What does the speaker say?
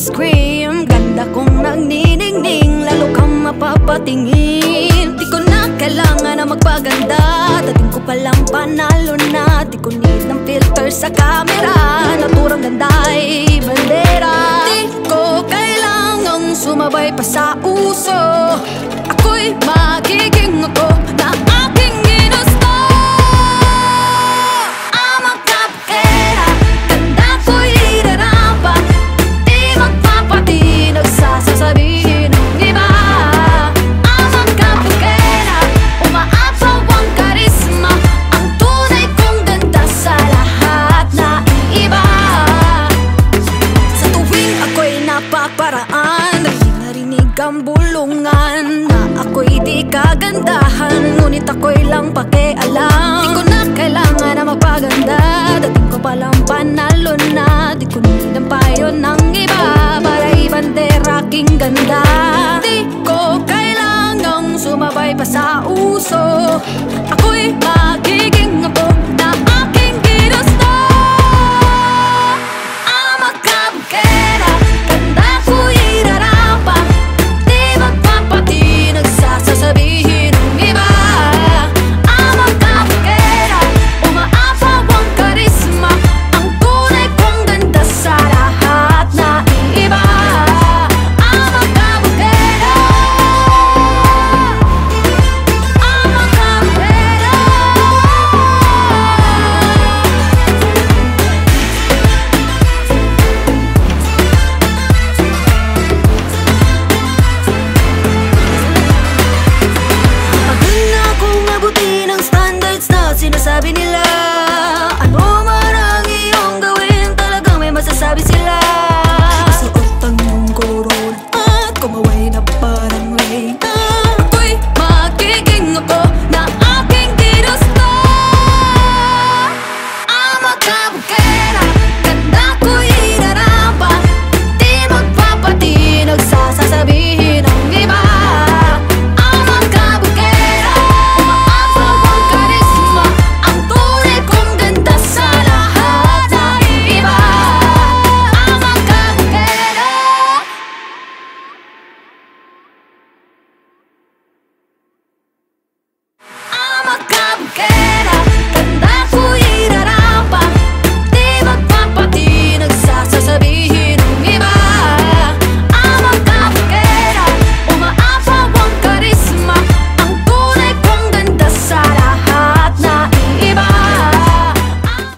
scream. Ganda kong nagniningning Lalo kang mapapatingin. Di ko na kailangan na magpaganda. Dating ko palang panalo na. Di ko need ng filter sa camera. Naturang ganda ay bandera. Di ko kailangang sumabay pa sa uso. Ako'y magiging di kagandahan Ngunit ako'y lang pakialam. Di ko na kailangan na magpaganda. Dating ko palang panalo na. Di ko need payo ng iba Para ibandera aking ganda. Di ko kailangang sumabay pa sa uso. Ako'y maging